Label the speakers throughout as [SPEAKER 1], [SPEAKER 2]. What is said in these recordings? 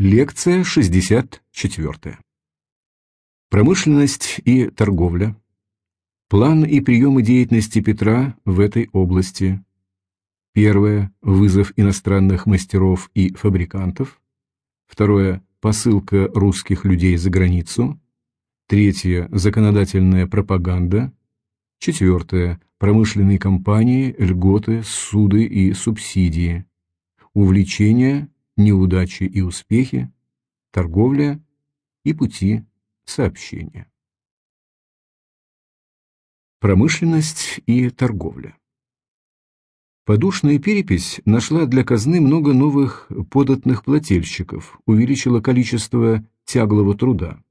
[SPEAKER 1] Лекция 64. Промышленность и торговля. План и приемы деятельности Петра в этой области. Первое. Вызов иностранных мастеров и фабрикантов. Второе. Посылка русских людей за границу. Третье. Законодательная пропаганда. Четвертое. Промышленные компании, льготы, суды и субсидии. Увлечения, неудачи и успехи, торговля и пути сообщения. Промышленность и торговля. Подушная перепись нашла для казны много новых податных плательщиков, увеличила количество тяглого труда.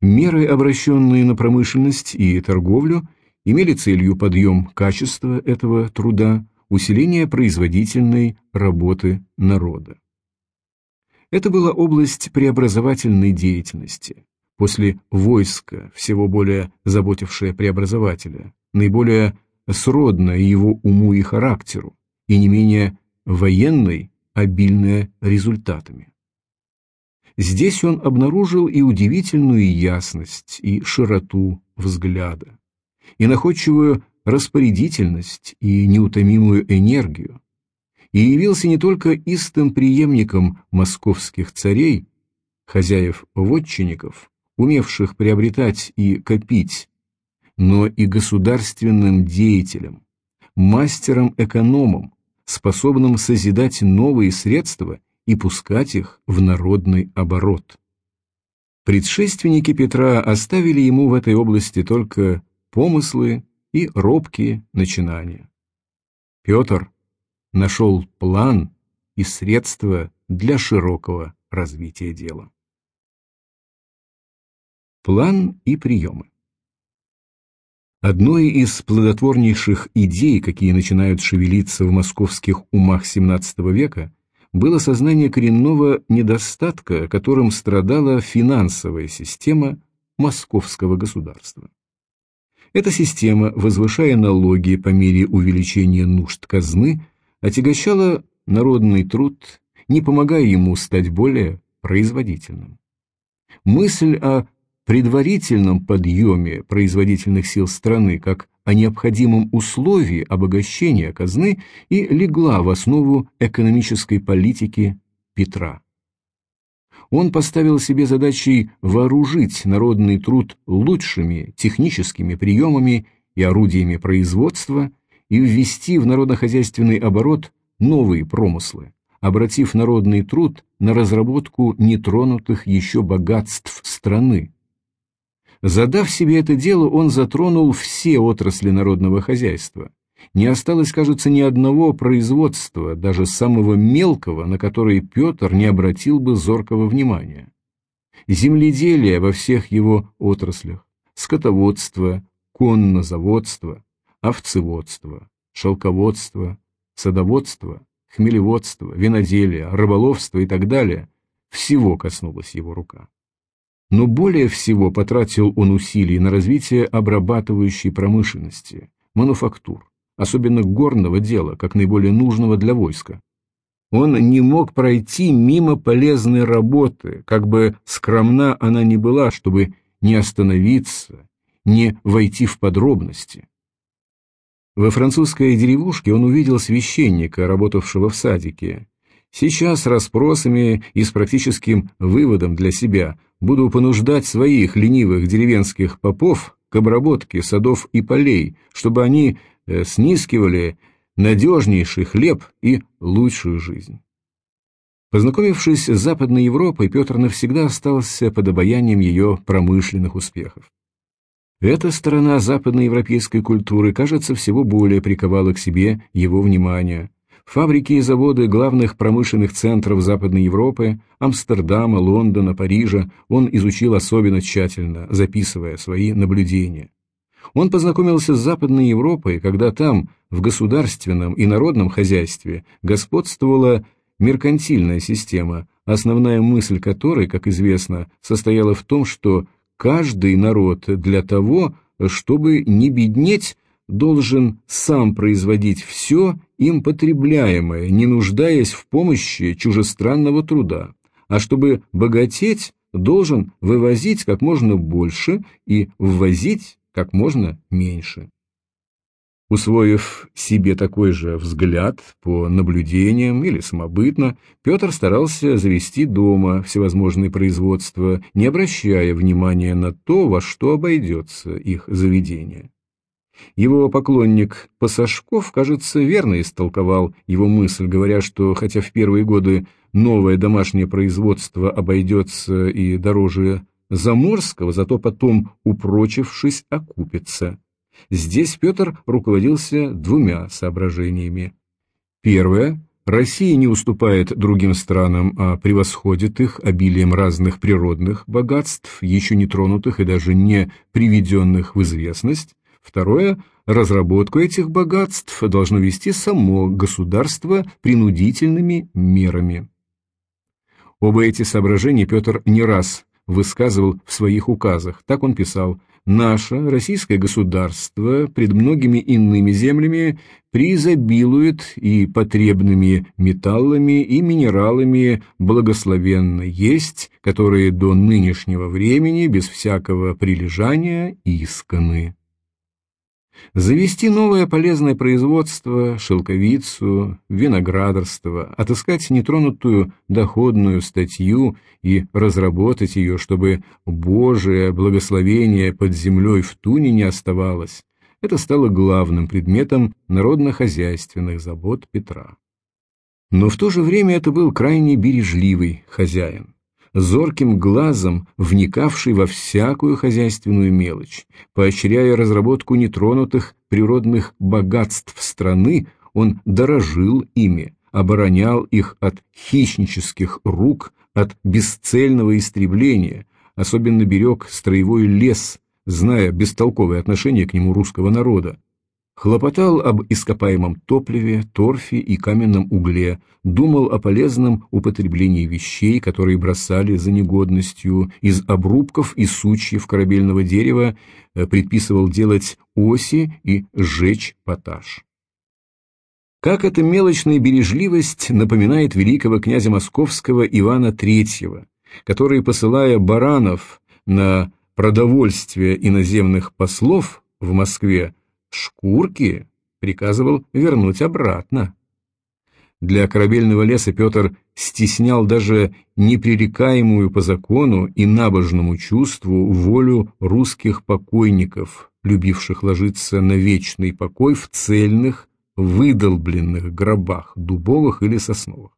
[SPEAKER 1] Меры, обращенные на промышленность и торговлю, имели целью подъем качества этого труда, усиление производительной работы народа. Это была область преобразовательной деятельности. После войска, всего более заботившая преобразователя, наиболее сродная его уму и характеру, и не менее военной, обильная результатами. Здесь он обнаружил и удивительную ясность, и широту взгляда, и находчивую распорядительность и неутомимую энергию, и явился не только истым преемником московских царей, хозяев-вотчинников, умевших приобретать и копить, но и государственным деятелем, мастером-экономом, способным созидать новые средства и пускать их в народный оборот. Предшественники Петра оставили ему в этой области только помыслы и робкие начинания. Петр нашел план и средства для широкого развития дела. План и приемы Одной из плодотворнейших идей, какие начинают шевелиться в московских умах XVII века, было сознание коренного недостатка, которым страдала финансовая система московского государства. Эта система, возвышая налоги по мере увеличения нужд казны, отягощала народный труд, не помогая ему стать более производительным. Мысль о предварительном подъеме производительных сил страны как о необходимом условии обогащения казны и легла в основу экономической политики Петра. Он поставил себе задачей вооружить народный труд лучшими техническими приемами и орудиями производства и ввести в народохозяйственный оборот новые промыслы, обратив народный труд на разработку нетронутых еще богатств страны, Задав себе это дело, он затронул все отрасли народного хозяйства. Не осталось, кажется, ни одного производства, даже самого мелкого, на которое Петр не обратил бы зоркого внимания. Земледелие во всех его отраслях, скотоводство, коннозаводство, овцеводство, шелководство, садоводство, хмелеводство, виноделие, рыболовство и так далее – всего коснулась его рука. Но более всего потратил он усилий на развитие обрабатывающей промышленности, мануфактур, особенно горного дела, как наиболее нужного для войска. Он не мог пройти мимо полезной работы, как бы скромна она ни была, чтобы не остановиться, не войти в подробности. Во французской деревушке он увидел священника, работавшего в садике. Сейчас расспросами и с практическим выводом для себя буду понуждать своих ленивых деревенских попов к обработке садов и полей, чтобы они э, снискивали надежнейший хлеб и лучшую жизнь. Познакомившись с Западной Европой, Петр навсегда остался под обаянием ее промышленных успехов. Эта сторона западноевропейской культуры, кажется, всего более приковала к себе его внимание, Фабрики и заводы главных промышленных центров Западной Европы, Амстердама, Лондона, Парижа он изучил особенно тщательно, записывая свои наблюдения. Он познакомился с Западной Европой, когда там, в государственном и народном хозяйстве, господствовала меркантильная система, основная мысль которой, как известно, состояла в том, что каждый народ для того, чтобы не беднеть, должен сам производить все им потребляемое, не нуждаясь в помощи чужестранного труда, а чтобы богатеть, должен вывозить как можно больше и ввозить как можно меньше. Усвоив себе такой же взгляд по наблюдениям или самобытно, Петр старался завести дома всевозможные производства, не обращая внимания на то, во что обойдется их заведение. Его поклонник Пасашков, кажется, верно истолковал его мысль, говоря, что хотя в первые годы новое домашнее производство обойдется и дороже заморского, зато потом, упрочившись, окупится. Здесь Петр руководился двумя соображениями. Первое. Россия не уступает другим странам, а превосходит их обилием разных природных богатств, еще не тронутых и даже не приведенных в известность. Второе. Разработку этих богатств должно вести само государство принудительными мерами. Оба эти соображения Петр не раз высказывал в своих указах. Так он писал «Наше российское государство пред многими иными землями преизобилует и потребными металлами и минералами благословенно есть, которые до нынешнего времени без всякого прилежания исканы». Завести новое полезное производство, шелковицу, виноградарство, отыскать нетронутую доходную статью и разработать ее, чтобы Божие благословение под землей в туне не оставалось, это стало главным предметом народно-хозяйственных забот Петра. Но в то же время это был крайне бережливый хозяин зорким глазом вникавший во всякую хозяйственную мелочь. Поощряя разработку нетронутых природных богатств страны, он дорожил ими, оборонял их от хищнических рук, от бесцельного истребления, особенно берег строевой лес, зная бестолковое отношение к нему русского народа, Хлопотал об ископаемом топливе, торфе и каменном угле, думал о полезном употреблении вещей, которые бросали за негодностью, из обрубков и сучьев корабельного дерева э, предписывал делать оси и сжечь поташ. Как эта мелочная бережливость напоминает великого князя московского Ивана III, который, посылая баранов на продовольствие иноземных послов в Москве, шкурки приказывал вернуть обратно. Для корабельного леса Петр стеснял даже непререкаемую по закону и набожному чувству волю русских покойников, любивших ложиться на вечный покой в цельных, выдолбленных гробах, дубовых или сосновых.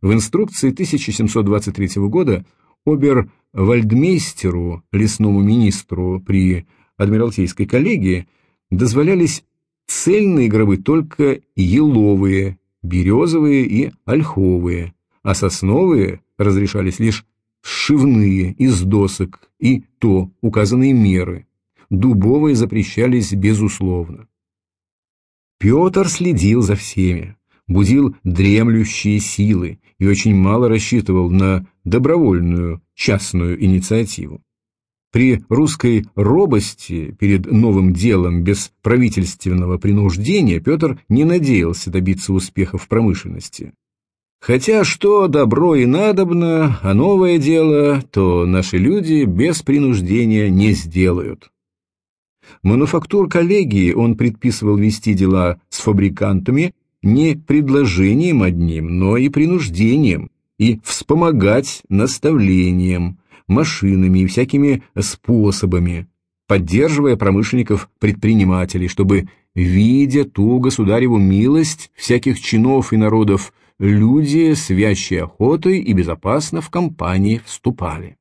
[SPEAKER 1] В инструкции 1723 года обер-вальдмейстеру, лесному министру при Адмиралтейской коллегии, дозволялись цельные гробы только еловые, березовые и ольховые, а сосновые разрешались лишь сшивные из досок и то указанные меры. Дубовые запрещались безусловно. Петр следил за всеми, будил дремлющие силы и очень мало рассчитывал на добровольную частную инициативу. При русской робости перед новым делом без правительственного принуждения Петр не надеялся добиться успеха в промышленности. Хотя что добро и надобно, а новое дело, то наши люди без принуждения не сделают. Мануфактур коллегии он предписывал вести дела с фабрикантами не предложением одним, но и принуждением, и вспомогать наставлением – машинами и всякими способами, поддерживая промышленников-предпринимателей, чтобы, видя ту государеву милость всяких чинов и народов, люди с вящей охотой и безопасно в компании вступали.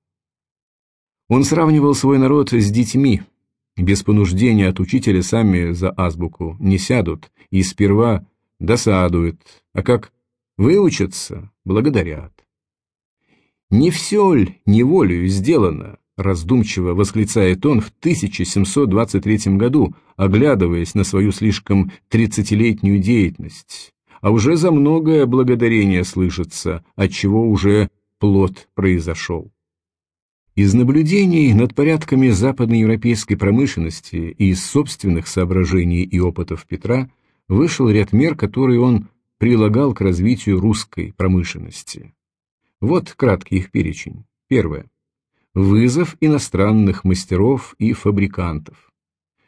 [SPEAKER 1] Он сравнивал свой народ с детьми, без понуждения от учителя сами за азбуку не сядут и сперва досадуют, а как выучатся, благодарят. «Не все ль неволею сделано?» — раздумчиво восклицает он в 1723 году, оглядываясь на свою слишком тридцатилетнюю деятельность. А уже за многое благодарение слышится, отчего уже плод произошел. Из наблюдений над порядками западноевропейской промышленности и из собственных соображений и опытов Петра вышел ряд мер, которые он прилагал к развитию русской промышленности. Вот краткий их перечень. Первое. Вызов иностранных мастеров и фабрикантов.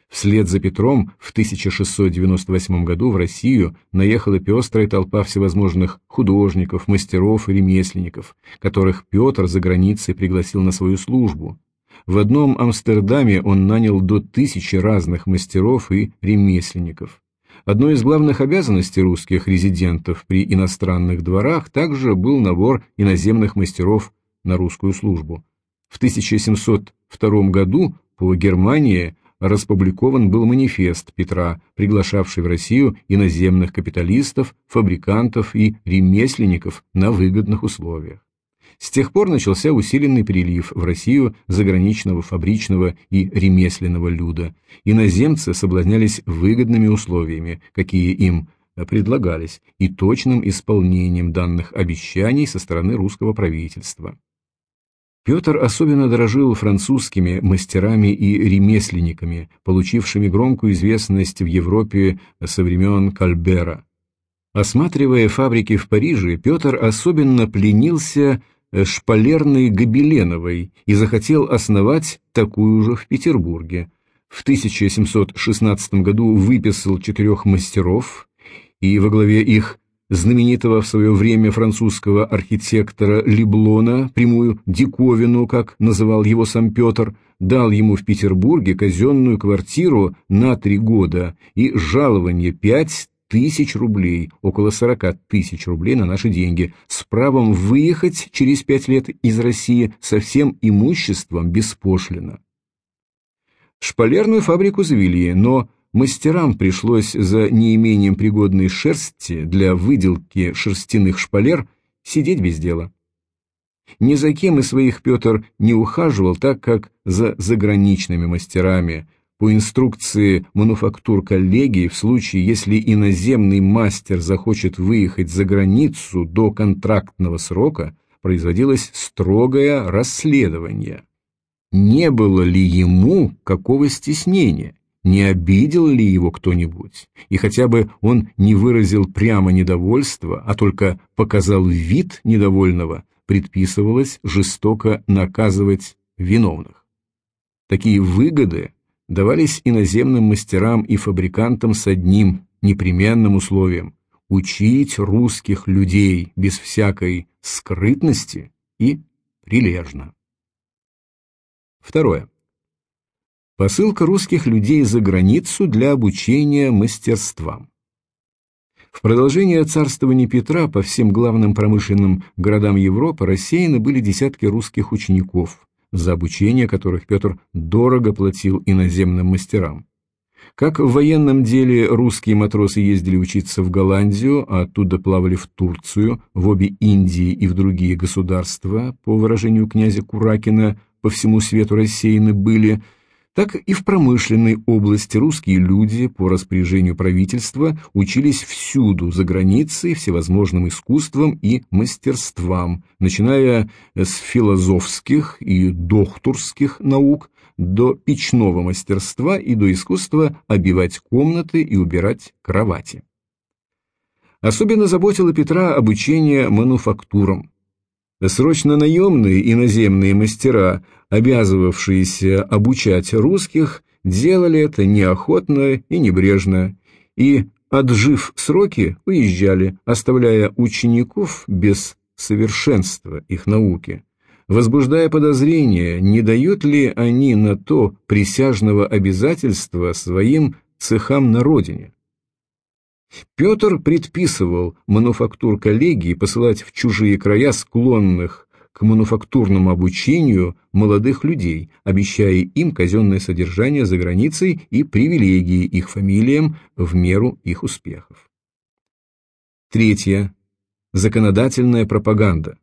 [SPEAKER 1] Вслед за Петром в 1698 году в Россию наехала пестрая толпа всевозможных художников, мастеров и ремесленников, которых Петр за границей пригласил на свою службу. В одном Амстердаме он нанял до тысячи разных мастеров и ремесленников. Одной из главных обязанностей русских резидентов при иностранных дворах также был набор иноземных мастеров на русскую службу. В 1702 году по Германии распубликован был манифест Петра, приглашавший в Россию иноземных капиталистов, фабрикантов и ремесленников на выгодных условиях. С тех пор начался усиленный прилив в Россию заграничного фабричного и ремесленного люда. Иноземцы соблазнялись выгодными условиями, какие им предлагались, и точным исполнением данных обещаний со стороны русского правительства. Петр особенно дорожил французскими мастерами и ремесленниками, получившими громкую известность в Европе со времен Кальбера. Осматривая фабрики в Париже, Петр особенно пленился шпалерной Гобеленовой и захотел основать такую же в Петербурге. В 1716 году выписал четырех мастеров, и во главе их знаменитого в свое время французского архитектора Леблона, прямую диковину, как называл его сам Петр, дал ему в Петербурге казенную квартиру на три года и жалование пять тысяч рублей, около сорока тысяч рублей на наши деньги, с правом выехать через пять лет из России со всем имуществом беспошлино. Шпалерную фабрику завели, но Мастерам пришлось за неимением пригодной шерсти для выделки шерстяных шпалер сидеть без дела. Ни за кем из своих Петр не ухаживал так, как за заграничными мастерами. По инструкции мануфактур коллегии, в случае, если иноземный мастер захочет выехать за границу до контрактного срока, производилось строгое расследование. Не было ли ему какого стеснения? не обидел ли его кто-нибудь, и хотя бы он не выразил прямо недовольства, а только показал вид недовольного, предписывалось жестоко наказывать виновных. Такие выгоды давались иноземным мастерам и фабрикантам с одним непременным условием – учить русских людей без всякой скрытности и прилежно. Второе. Посылка русских людей за границу для обучения мастерствам. В продолжение царствования Петра по всем главным промышленным городам Европы рассеяны были десятки русских учеников, за обучение которых Петр дорого платил иноземным мастерам. Как в военном деле русские матросы ездили учиться в Голландию, а оттуда плавали в Турцию, в обе Индии и в другие государства, по выражению князя Куракина, по всему свету рассеяны были – так и в промышленной области русские люди по распоряжению правительства учились всюду за границей всевозможным искусствам и мастерствам, начиная с философских и докторских наук до печного мастерства и до искусства обивать комнаты и убирать кровати. Особенно заботило Петра обучение мануфактурам. Срочно наемные иноземные мастера, обязывавшиеся обучать русских, делали это неохотно и небрежно, и, отжив сроки, уезжали, оставляя учеников без совершенства их науки, возбуждая подозрения, не дают ли они на то присяжного обязательства своим цехам на родине. Петр предписывал мануфактур коллегии посылать в чужие края склонных к мануфактурному обучению молодых людей, обещая им казенное содержание за границей и привилегии их фамилиям в меру их успехов. Третье. Законодательная пропаганда.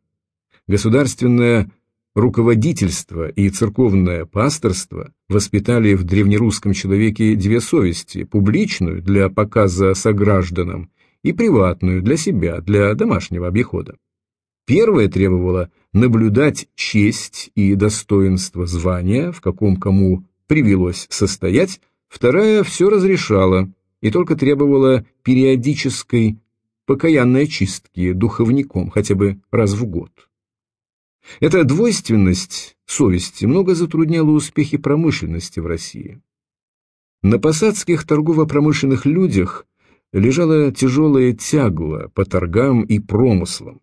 [SPEAKER 1] Государственная Руководительство и церковное пасторство воспитали в древнерусском человеке две совести – публичную для показа согражданам и приватную для себя, для домашнего обихода. Первое требовало наблюдать честь и достоинство звания, в каком кому привелось состоять, вторая все разрешала и только требовала периодической покаянной чистки духовником хотя бы раз в год. Эта двойственность совести много затрудняла успехи промышленности в России. На посадских торгово-промышленных людях лежала тяжелая тягла по торгам и промыслам.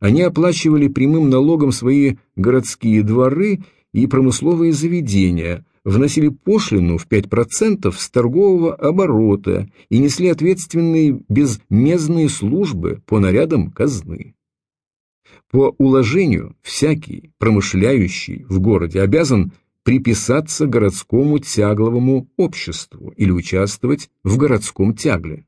[SPEAKER 1] Они оплачивали прямым налогом свои городские дворы и промысловые заведения, вносили пошлину в 5% с торгового оборота и несли ответственные безмездные службы по нарядам казны. По уложению всякий промышляющий в городе обязан приписаться городскому тягловому обществу или участвовать в городском тягле.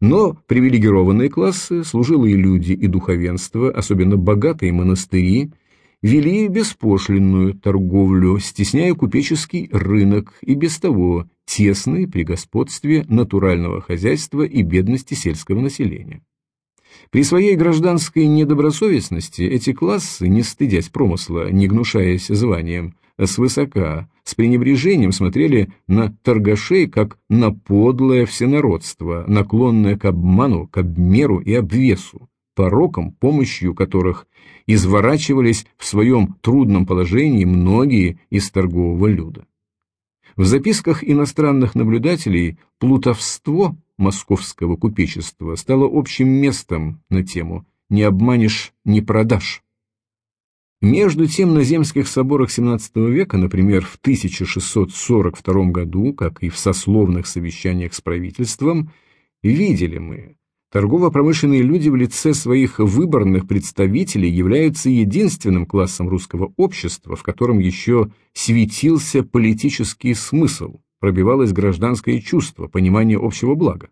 [SPEAKER 1] Но привилегированные классы, служилые люди и духовенство, особенно богатые монастыри, вели беспошлинную торговлю, стесняя купеческий рынок и без того тесный при господстве натурального хозяйства и бедности сельского населения. При своей гражданской недобросовестности эти классы, не стыдясь промысла, не гнушаясь званием, свысока, с пренебрежением смотрели на торгашей, как на подлое всенародство, наклонное к обману, к обмеру и обвесу, порокам, помощью которых изворачивались в своем трудном положении многие из торгового люда. В записках иностранных наблюдателей плутовство московского купечества стало общим местом на тему «не обманешь, не продашь». Между тем на земских соборах XVII века, например, в 1642 году, как и в сословных совещаниях с правительством, видели мы, торгово-промышленные люди в лице своих выборных представителей являются единственным классом русского общества, в котором еще светился политический смысл, пробивалось гражданское чувство, понимание общего блага.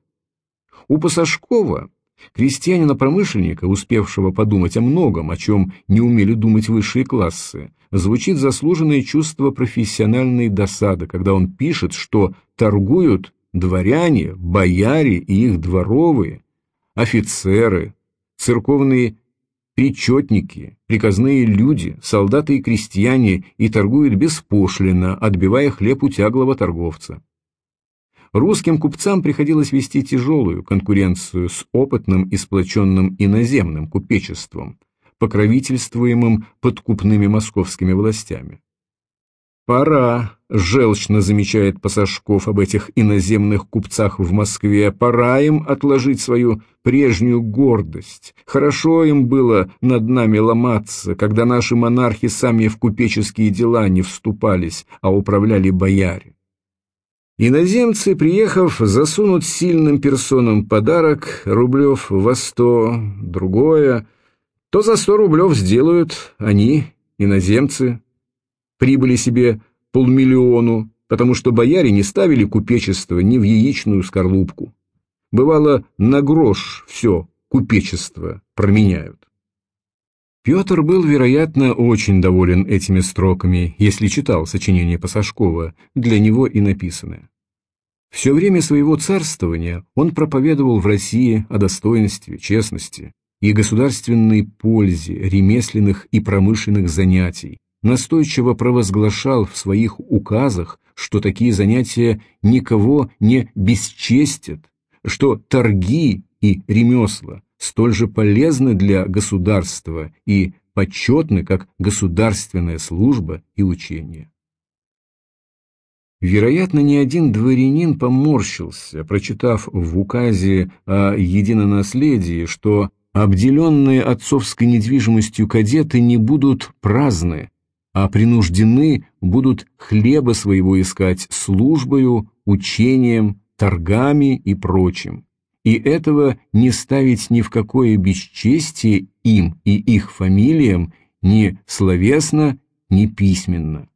[SPEAKER 1] У Пасашкова Крестьянина-промышленника, успевшего подумать о многом, о чем не умели думать высшие классы, звучит заслуженное чувство профессиональной досады, когда он пишет, что торгуют дворяне, бояре и их дворовые, офицеры, церковные причетники, приказные люди, солдаты и крестьяне и торгуют беспошлино, отбивая хлеб у тяглого торговца. Русским купцам приходилось вести тяжелую конкуренцию с опытным и сплоченным иноземным купечеством, покровительствуемым подкупными московскими властями. «Пора», — желчно замечает Пасашков об этих иноземных купцах в Москве, «пора им отложить свою прежнюю гордость. Хорошо им было над нами ломаться, когда наши монархи сами в купеческие дела не вступались, а управляли бояре. Иноземцы, приехав, засунут сильным персонам подарок, рублев во сто, другое, то за сто рублев сделают они, иноземцы, прибыли себе полмиллиону, потому что бояре не ставили купечество ни в яичную скорлупку. Бывало, на грош все купечество променяют. Петр был, вероятно, очень доволен этими строками, если читал сочинение Пасашкова, для него и написанное. Все время своего царствования он проповедовал в России о достоинстве, честности и государственной пользе ремесленных и промышленных занятий, настойчиво провозглашал в своих указах, что такие занятия никого не бесчестят, что торги и ремесла столь же полезны для государства и почетны, как государственная служба и учение. Вероятно, ни один дворянин поморщился, прочитав в указе о единонаследии, что обделенные отцовской недвижимостью кадеты не будут праздны, а принуждены будут хлеба своего искать службою, учением, торгами и прочим. И этого не ставить ни в какое бесчестие им и их фамилиям ни словесно, ни письменно.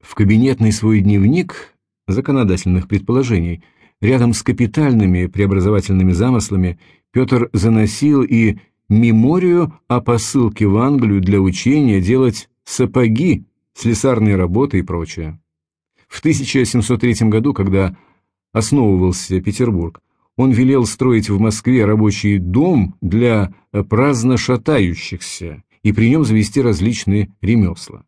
[SPEAKER 1] В кабинетный свой дневник законодательных предположений рядом с капитальными преобразовательными замыслами Петр заносил и меморию о посылке в Англию для учения делать сапоги, слесарные работы и прочее. В 1703 году, когда основывался Петербург, он велел строить в Москве рабочий дом для праздно шатающихся и при нем завести различные ремесла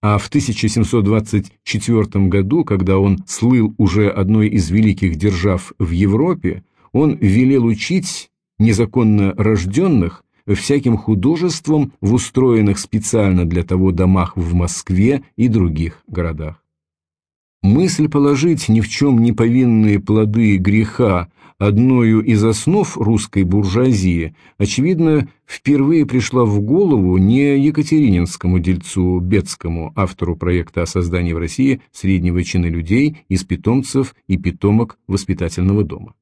[SPEAKER 1] а в 1724 году, когда он слыл уже одной из великих держав в Европе, он велел учить незаконно рожденных всяким художеством в устроенных специально для того домах в Москве и других городах. Мысль положить ни в чем не повинные плоды греха одною из основ русской буржуазии, очевидно, впервые пришла в голову не екатерининскому дельцу Бецкому, автору проекта о создании в России среднего чина людей из питомцев и питомок воспитательного дома.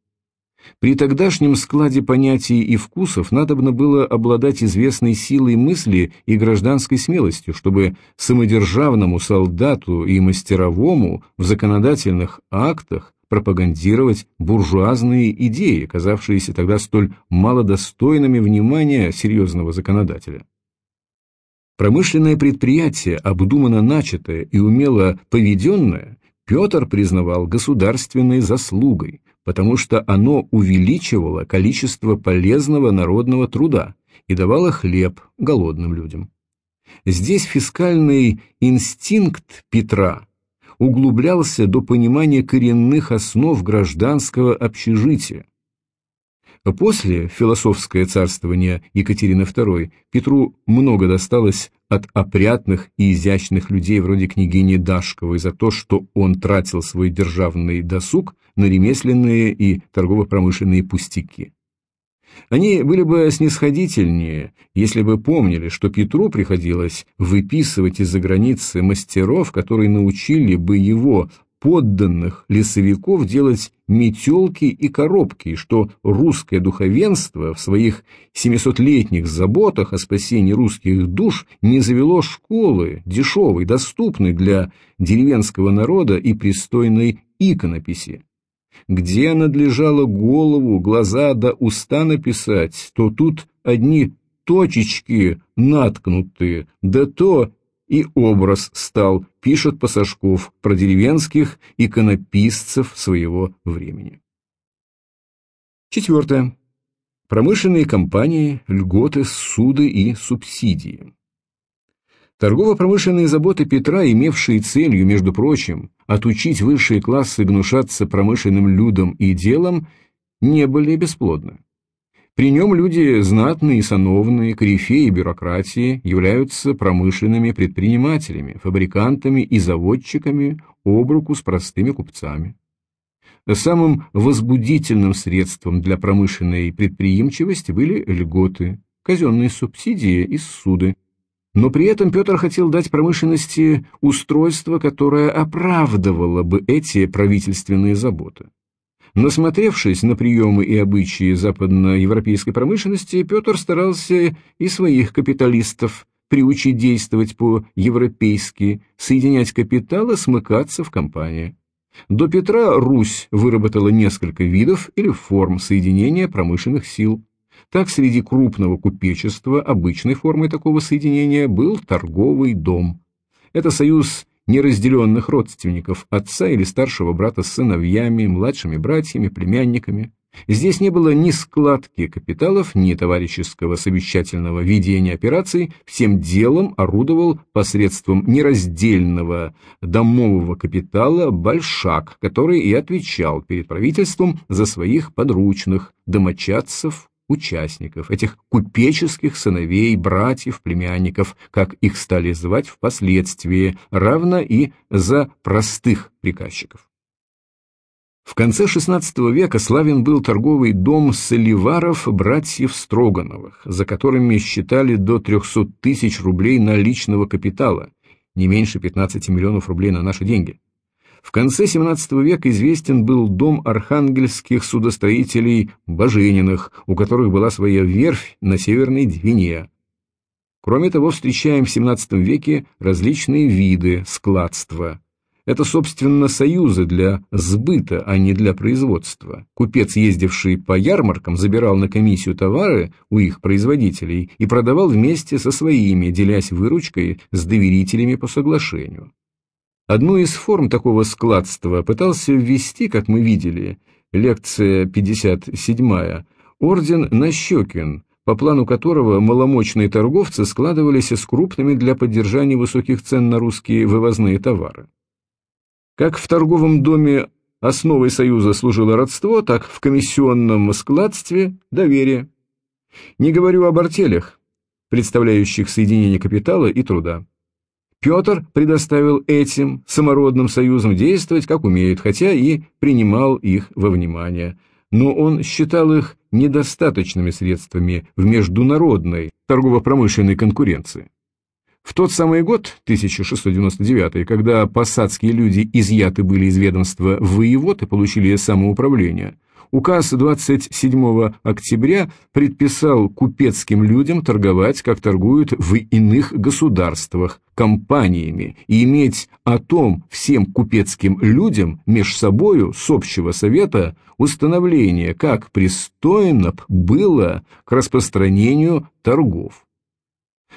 [SPEAKER 1] При тогдашнем складе понятий и вкусов надобно было обладать известной силой мысли и гражданской смелостью, чтобы самодержавному солдату и мастеровому в законодательных актах пропагандировать буржуазные идеи, казавшиеся тогда столь малодостойными внимания серьезного законодателя. Промышленное предприятие, обдуманно начатое и умело поведенное, Петр признавал государственной заслугой, потому что оно увеличивало количество полезного народного труда и давало хлеб голодным людям. Здесь фискальный инстинкт Петра углублялся до понимания коренных основ гражданского общежития. После философское царствование Екатерины II Петру много досталось от опрятных и изящных людей вроде княгини Дашковой за то, что он тратил свой державный досуг на ремесленные и торгово-промышленные пустяки. Они были бы снисходительнее, если бы помнили, что Петру приходилось выписывать из-за границы мастеров, которые научили бы его подданных лесовиков делать метелки и коробки, что русское духовенство в своих семисотлетних заботах о спасении русских душ не завело школы, дешевой, доступной для деревенского народа и пристойной иконописи. Где надлежало голову, глаза да уста написать, то тут одни точечки наткнутые, да то и образ стал, пишет Пасашков про деревенских иконописцев своего времени. Четвертое. Промышленные компании, льготы, суды и субсидии. Торгово-промышленные заботы Петра, имевшие целью, между прочим, отучить высшие классы гнушаться промышленным людям и делом, не были бесплодны. При нем люди знатные и сановные, корифеи бюрократии являются промышленными предпринимателями, фабрикантами и заводчиками об руку с простыми купцами. Самым возбудительным средством для промышленной предприимчивости были льготы, казенные субсидии и суды, но при этом Петр хотел дать промышленности устройство, которое оправдывало бы эти правительственные заботы. Насмотревшись на приемы и обычаи западноевропейской промышленности, Петр старался и своих капиталистов приучить действовать по-европейски, соединять капитал и смыкаться в компании. До Петра Русь выработала несколько видов или форм соединения промышленных сил. Так среди крупного купечества обычной формой такого соединения был торговый дом. Это союз неразделенных родственников, отца или старшего брата с сыновьями, младшими братьями, племянниками. Здесь не было ни складки капиталов, ни товарищеского совещательного ведения операций, всем делом орудовал посредством нераздельного домового капитала большак, который и отвечал перед правительством за своих подручных, домочадцев, участников, этих купеческих сыновей, братьев, племянников, как их стали звать впоследствии, равно и за простых приказчиков. В конце XVI века славен был торговый дом соливаров братьев Строгановых, за которыми считали до 300 тысяч рублей наличного капитала, не меньше 15 миллионов рублей на наши деньги. В конце XVII века известен был дом архангельских судостроителей Бажениных, у которых была своя верфь на Северной Двине. Кроме того, встречаем в XVII веке различные виды складства. Это, собственно, союзы для сбыта, а не для производства. Купец, ездивший по ярмаркам, забирал на комиссию товары у их производителей и продавал вместе со своими, делясь выручкой с доверителями по соглашению. Одну из форм такого складства пытался ввести, как мы видели, лекция 57 орден Нащекин, по плану которого маломощные торговцы складывались с крупными для поддержания высоких цен на русские вывозные товары. Как в торговом доме основой союза служило родство, так в комиссионном складстве – доверие. Не говорю об артелях, представляющих соединение капитала и труда. Петр предоставил этим самородным союзам действовать как умеют, хотя и принимал их во внимание. Но он считал их недостаточными средствами в международной торгово-промышленной конкуренции. В тот самый год, 1699, когда посадские люди изъяты были из ведомства воевод и получили самоуправление, указ 27 октября предписал купецким людям торговать, как торгуют в иных государствах, компаниями, и иметь о том всем купецким людям меж собою с общего совета установление, как пристойно было к распространению торгов.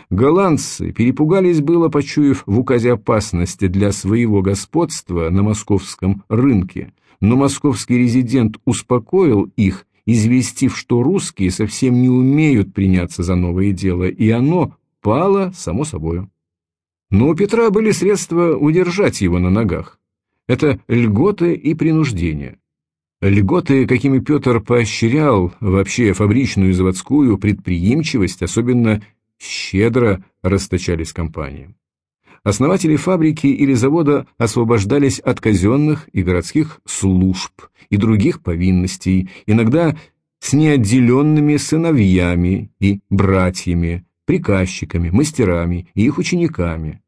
[SPEAKER 1] Голландцы перепугались было, почуяв в указе опасности для своего господства на московском рынке, но московский резидент успокоил их, известив, что русские совсем не умеют приняться за новое дело, и оно пало само собою. Но у Петра были средства удержать его на ногах. Это льготы и принуждение. Льготы, какими Петр поощрял вообще фабричную и заводскую предприимчивость, особенно щедро расточались компании. Основатели фабрики или завода освобождались от казенных и городских служб и других повинностей, иногда с неотделенными сыновьями и братьями, приказчиками, мастерами и их учениками.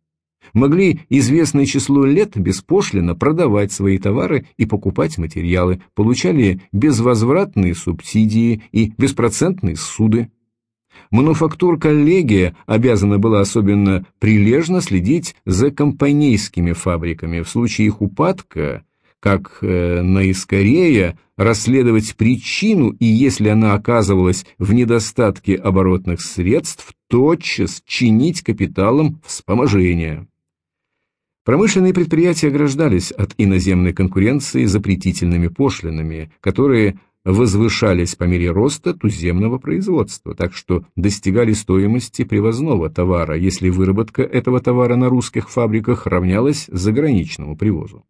[SPEAKER 1] Могли известное число лет беспошлино продавать свои товары и покупать материалы, получали безвозвратные субсидии и беспроцентные суды. Мануфактур-коллегия обязана была особенно прилежно следить за компанейскими фабриками. В случае их упадка, как э, наискорее, расследовать причину и, если она оказывалась в недостатке оборотных средств, тотчас чинить капиталом вспоможения. Промышленные предприятия ограждались от иноземной конкуренции запретительными пошлинами, которые возвышались по мере роста туземного производства, так что достигали стоимости привозного товара, если выработка этого товара на русских фабриках равнялась заграничному привозу.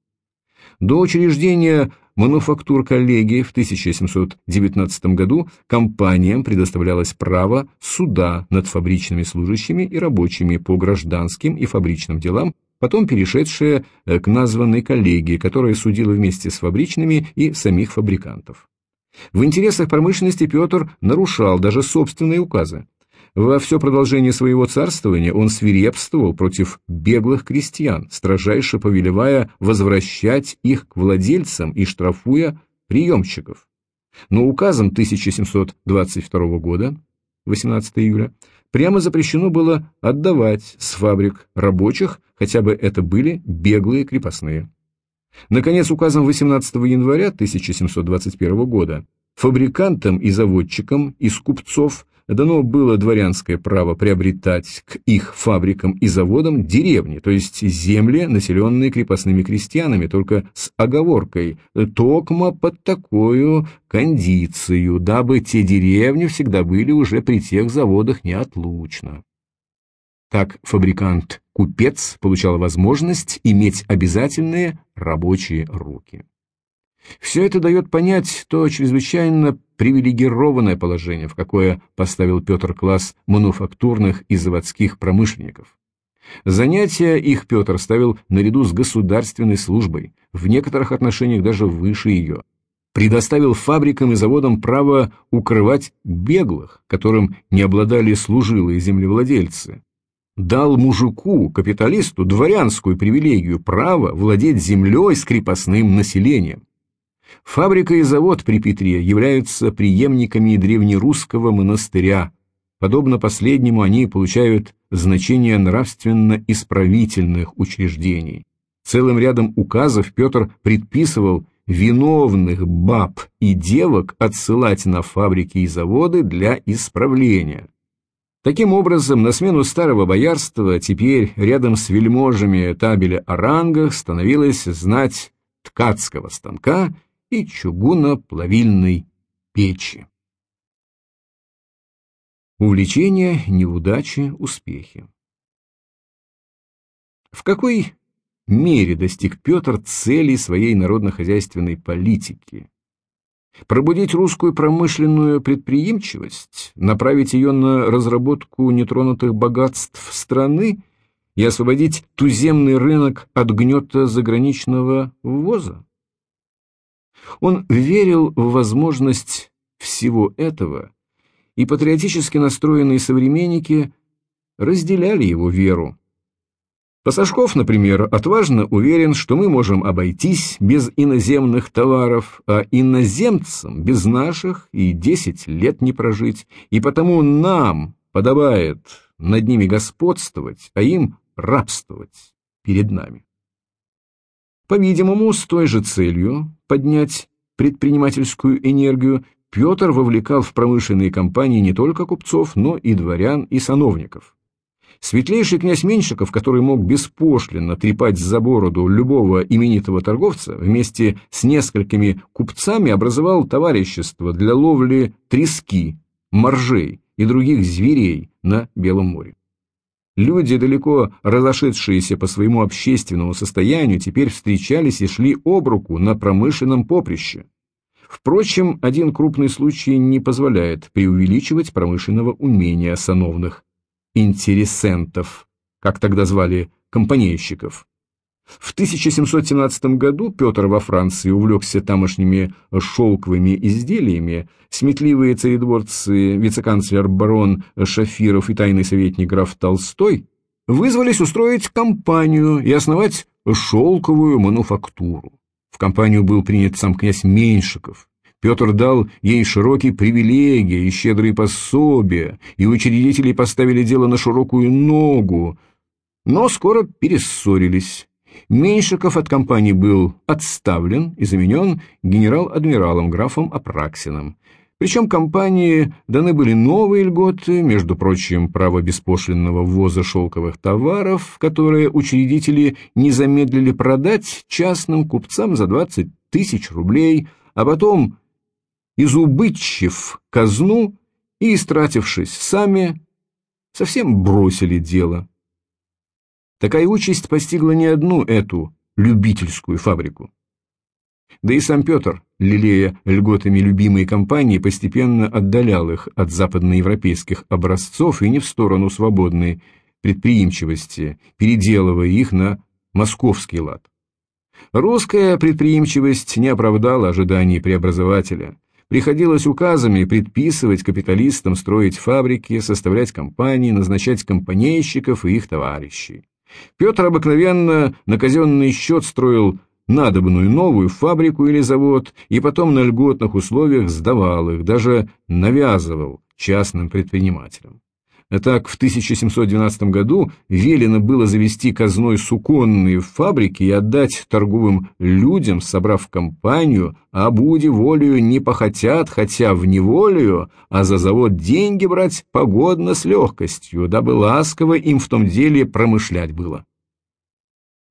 [SPEAKER 1] До учреждения мануфактур коллегии в 1719 году компаниям предоставлялось право суда над фабричными служащими и рабочими по гражданским и фабричным делам, потом перешедшее к названной коллегии, которая судила вместе с фабричными и самих фабрикантов. В интересах промышленности Петр нарушал даже собственные указы. Во все продолжение своего царствования он свирепствовал против беглых крестьян, строжайше повелевая возвращать их к владельцам и штрафуя приемщиков. Но указом 1722 года, 18 июля, прямо запрещено было отдавать с фабрик рабочих, хотя бы это были беглые крепостные. Наконец, указом 18 января 1721 года фабрикантам и заводчикам из купцов дано было дворянское право приобретать к их фабрикам и заводам деревни, то есть земли, населенные крепостными крестьянами, только с оговоркой «токмо под такую кондицию, дабы те деревни всегда были уже при тех заводах неотлучно». Так фабрикант-купец получал возможность иметь обязательные рабочие руки. Все это дает понять то чрезвычайно привилегированное положение, в какое поставил Петр класс мануфактурных и заводских промышленников. Занятия их Петр ставил наряду с государственной службой, в некоторых отношениях даже выше ее. Предоставил фабрикам и заводам право укрывать беглых, которым не обладали служилые землевладельцы, дал мужику, капиталисту, дворянскую привилегию право владеть землей с крепостным населением. Фабрика и завод при Петре являются преемниками древнерусского монастыря. Подобно последнему, они получают значение нравственно-исправительных учреждений. Целым рядом указов Петр предписывал виновных баб и девок отсылать на фабрики и заводы для исправления. Таким образом, на смену старого боярства теперь рядом с вельможами табеля о рангах становилась знать ткацкого станка и чугуноплавильной печи. Увлечение, неудачи, успехи. В какой мере достиг Петр целей своей народно-хозяйственной политики? Пробудить русскую промышленную предприимчивость, направить ее на разработку нетронутых богатств страны и освободить туземный рынок от гнета заграничного ввоза? Он верил в возможность всего этого, и патриотически настроенные современники разделяли его веру. Пасашков, например, отважно уверен, что мы можем обойтись без иноземных товаров, а иноземцам без наших и десять лет не прожить, и потому нам подобает над ними господствовать, а им рабствовать перед нами. По-видимому, с той же целью поднять предпринимательскую энергию Петр вовлекал в промышленные компании не только купцов, но и дворян и сановников. Светлейший князь Меньшиков, который мог беспошлинно трепать за бороду любого именитого торговца, вместе с несколькими купцами образовал товарищество для ловли трески, моржей и других зверей на Белом море. Люди, далеко разошедшиеся по своему общественному состоянию, теперь встречались и шли об руку на промышленном поприще. Впрочем, один крупный случай не позволяет преувеличивать промышленного умения сановных интересентов, как тогда звали компанейщиков. В 1717 году Петр во Франции увлекся тамошними шелковыми изделиями, сметливые царедворцы, вице-канцлер барон Шафиров и тайный советник граф Толстой вызвались устроить компанию и основать шелковую мануфактуру. В компанию был принят сам князь Меньшиков, Петр дал ей широкие привилегии и щедрые пособия, и учредители поставили дело на широкую ногу, но скоро перессорились. Меньшиков от компании был отставлен и заменен генерал-адмиралом графом Апраксиным. Причем компании даны были новые льготы, между прочим, право беспошлинного ввоза шелковых товаров, которые учредители не замедлили продать частным купцам за 20 тысяч рублей, а потом изубытчив казну и, истратившись сами, совсем бросили дело. Такая участь постигла не одну эту любительскую фабрику. Да и сам Петр, лелея льготами любимой компании, постепенно отдалял их от западноевропейских образцов и не в сторону свободной предприимчивости, переделывая их на московский лад. Русская предприимчивость не оправдала ожиданий преобразователя – Приходилось указами предписывать капиталистам строить фабрики, составлять компании, назначать компанейщиков и их товарищей. Петр обыкновенно на казенный счет строил надобную новую фабрику или завод и потом на льготных условиях сдавал их, даже навязывал частным предпринимателям. Так, в 1712 году велено было завести казной суконные фабрики и отдать торговым людям, собрав компанию, а буди волею не похотят, хотя в неволею, а за завод деньги брать погодно с легкостью, дабы ласково им в том деле промышлять было.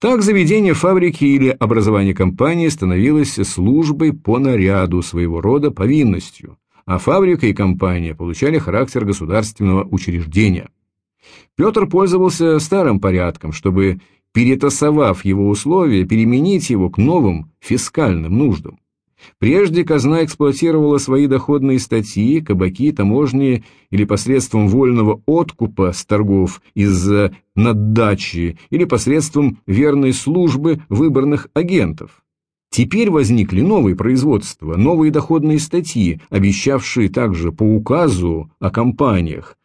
[SPEAKER 1] Так заведение фабрики или образование компании становилось службой по наряду своего рода повинностью, а фабрика и компания получали характер государственного учреждения. Петр пользовался старым порядком, чтобы, перетасовав его условия, переменить его к новым фискальным нуждам. Прежде казна эксплуатировала свои доходные статьи, кабаки, таможни или посредством вольного откупа с торгов из-за наддачи или посредством верной службы выборных агентов. Теперь возникли новые производства, новые доходные статьи, обещавшие также по указу о компаниях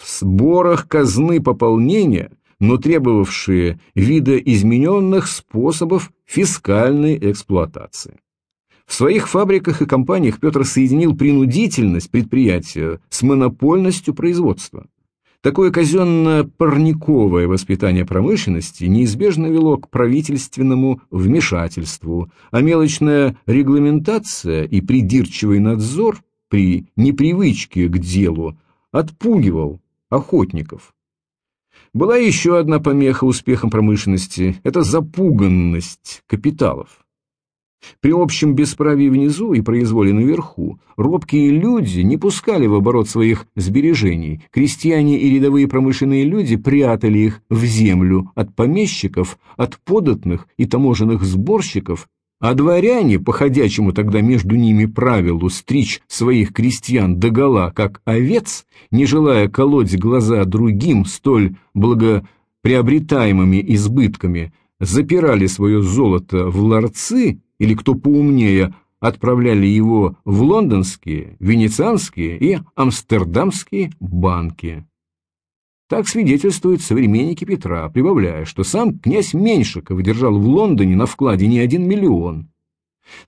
[SPEAKER 1] в сборах казны пополнения, но требовавшие видоизмененных способов фискальной эксплуатации. В своих фабриках и компаниях Петр соединил принудительность предприятия с монопольностью производства. Такое казенно-парниковое воспитание промышленности неизбежно вело к правительственному вмешательству, а мелочная регламентация и придирчивый надзор при непривычке к делу отпугивал охотников. Была еще одна помеха успехам промышленности – это запуганность капиталов. При общем бесправии внизу и произволе наверху робкие люди не пускали в оборот своих сбережений, крестьяне и рядовые промышленные люди прятали их в землю от помещиков, от податных и таможенных сборщиков, а дворяне, походячему тогда между ними правилу стричь своих крестьян догола, как овец, не желая колоть глаза другим столь благоприобретаемыми избытками, запирали свое золото в ларцы, или, кто поумнее, отправляли его в лондонские, венецианские и амстердамские банки. Так свидетельствуют современники Петра, прибавляя, что сам князь Меньшиков держал в Лондоне на вкладе не один миллион.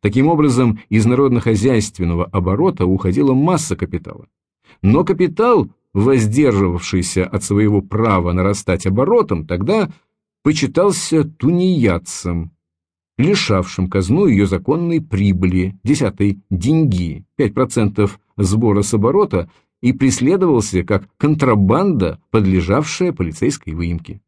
[SPEAKER 1] Таким образом, из народно-хозяйственного оборота уходила масса капитала. Но капитал, воздерживавшийся от своего права нарастать оборотом, тогда почитался тунеядцем, лишавшим казну ее законной прибыли, десятой деньги, 5% сбора с оборота и преследовался как контрабанда, подлежавшая полицейской выемке.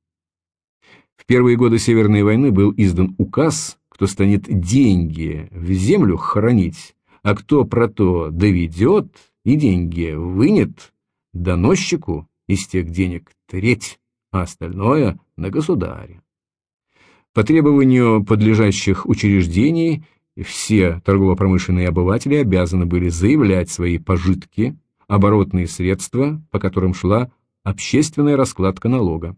[SPEAKER 1] В первые годы Северной войны был издан указ, кто станет деньги в землю хоронить, а кто про то доведет и деньги вынет, доносчику из тех денег треть, а остальное на государе. По требованию подлежащих учреждений все торгово-промышленные обыватели обязаны были заявлять свои пожитки оборотные средства, по которым шла общественная раскладка налога.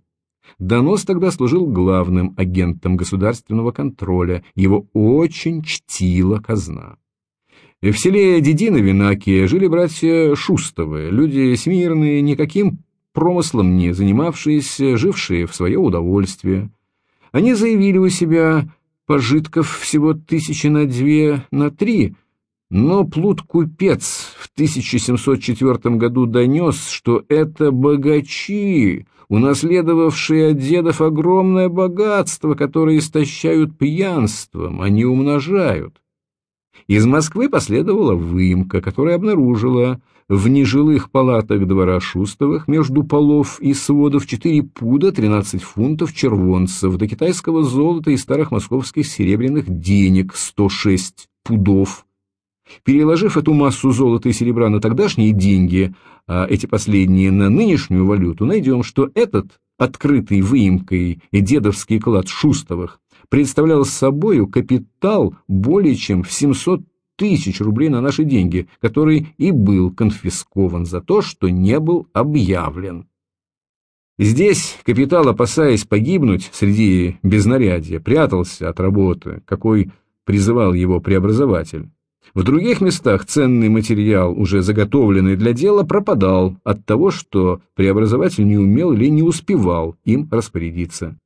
[SPEAKER 1] Донос тогда служил главным агентом государственного контроля, его очень чтила казна. В селе Дедино Винаки жили братья Шустовы, люди смирные, никаким промыслом не занимавшиеся, жившие в свое удовольствие. Они заявили у себя пожитков всего тысячи на две, на три – но плут-купец в 1704 году донес, что это богачи, унаследовавшие от дедов огромное богатство, которое истощают пьянством, а не умножают. Из Москвы последовала выемка, которая обнаружила в нежилых палатах двора Шустовых между полов и сводов 4 пуда 13 фунтов червонцев, до китайского золота и старых московских серебряных денег 106 пудов, Переложив эту массу золота и серебра на тогдашние деньги, а эти последние на нынешнюю валюту, найдем, что этот открытый выемкой и дедовский клад Шустовых представлял собою капитал более чем в 700 тысяч рублей на наши деньги, который и был конфискован за то, что не был объявлен. Здесь капитал, опасаясь погибнуть среди безнарядья, прятался от работы, какой призывал его преобразователь. В других местах ценный материал, уже заготовленный для дела, пропадал от того, что преобразователь не умел или не успевал им распорядиться.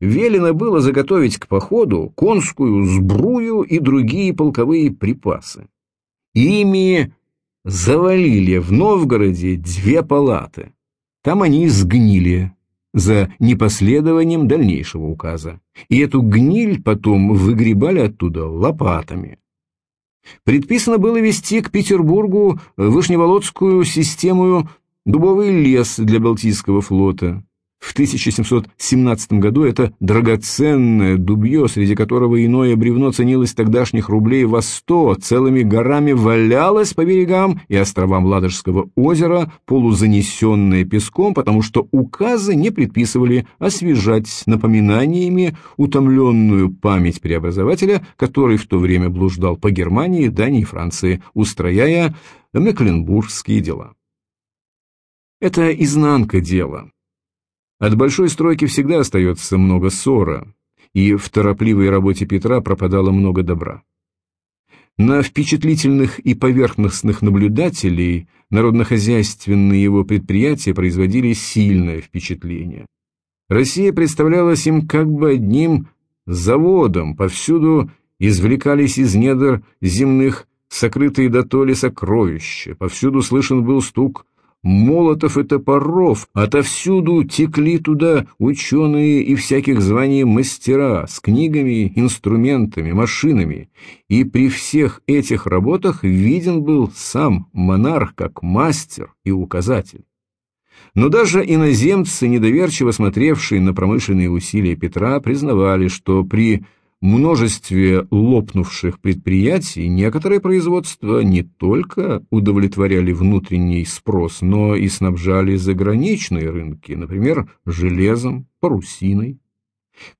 [SPEAKER 1] Велено было заготовить к походу конскую сбрую и другие полковые припасы. Ими завалили в Новгороде две палаты. Там они сгнили за непоследованием дальнейшего указа. И эту гниль потом выгребали оттуда лопатами. Предписано было вести к Петербургу Вышневолодскую систему дубовый лес для Балтийского флота. В 1717 году это драгоценное дубье, среди которого иное бревно ценилось тогдашних рублей во сто, целыми горами валялось по берегам и островам Ладожского озера, полузанесенное песком, потому что указы не предписывали освежать напоминаниями утомленную память преобразователя, который в то время блуждал по Германии, Дании и Франции, устрояя мекленбургские дела. Это изнанка дела от большой стройки всегда остается много ссора, и в торопливой работе Петра пропадало много добра. На впечатлительных и поверхностных наблюдателей народнохозяйственные его предприятия производили сильное впечатление. Россия представлялась им как бы одним заводом, повсюду извлекались из недр земных сокрытые до толи сокровища, повсюду слышен был стук молотов и топоров, отовсюду текли туда ученые и всяких званий мастера с книгами, инструментами, машинами, и при всех этих работах виден был сам монарх как мастер и указатель. Но даже иноземцы, недоверчиво смотревшие на промышленные усилия Петра, признавали, что при множестве лопнувших предприятий некоторые производства не только удовлетворяли внутренний спрос, но и снабжали заграничные рынки, например, железом, парусиной.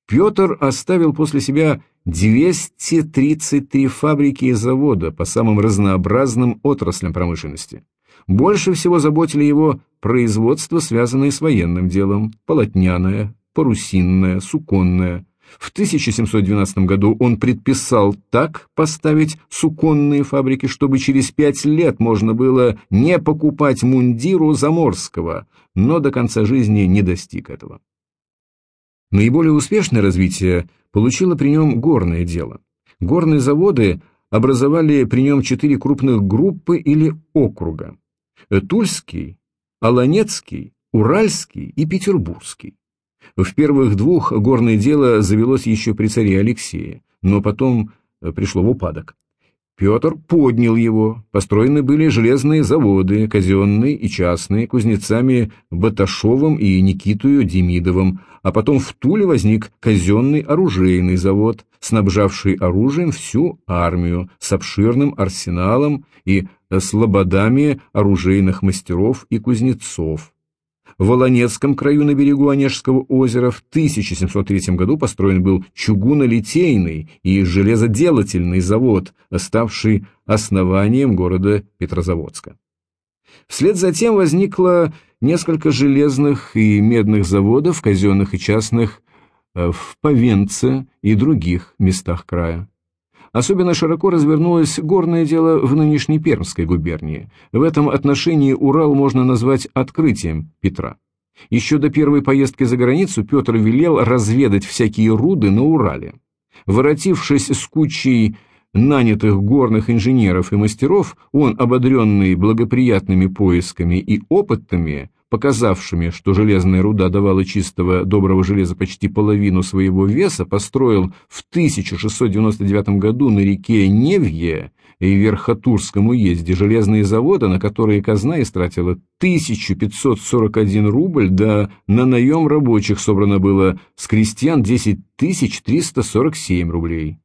[SPEAKER 1] Петр оставил после себя 233 фабрики и завода по самым разнообразным отраслям промышленности. Больше всего заботили его производства, связанные с военным делом, полотняное, парусинное, суконное. В 1712 году он предписал так поставить суконные фабрики, чтобы через пять лет можно было не покупать мундиру Заморского, но до конца жизни не достиг этого. Наиболее успешное развитие получило при нем горное дело. Горные заводы образовали при нем четыре крупных группы или округа. Тульский, Аланецкий, Уральский и Петербургский. В первых двух горное дело завелось еще при царе Алексее, но потом э, пришло в упадок. Петр поднял его, построены были железные заводы, казенные и частные, кузнецами Баташовым и Никитою Демидовым, а потом в Туле возник казенный оружейный завод, снабжавший оружием всю армию с обширным арсеналом и слободами оружейных мастеров и кузнецов. В Волонецком краю на берегу Онежского озера в 1703 году построен был чугунолитейный и железоделательный завод, ставший основанием города Петрозаводска. Вслед за тем возникло несколько железных и медных заводов, казенных и частных, э, в Повенце и других местах края. Особенно широко развернулось горное дело в нынешней Пермской губернии. В этом отношении Урал можно назвать открытием Петра. Еще до первой поездки за границу Петр велел разведать всякие руды на Урале. Воротившись с кучей нанятых горных инженеров и мастеров, он, ободренный благоприятными поисками и опытами, показавшими, что железная руда давала чистого доброго железа почти половину своего веса, построил в 1699 году на реке Невье и Верхотурском уезде железные заводы, на которые казна истратила 1541 рубль, да на наем рабочих собрано было с крестьян 10 347 рублей.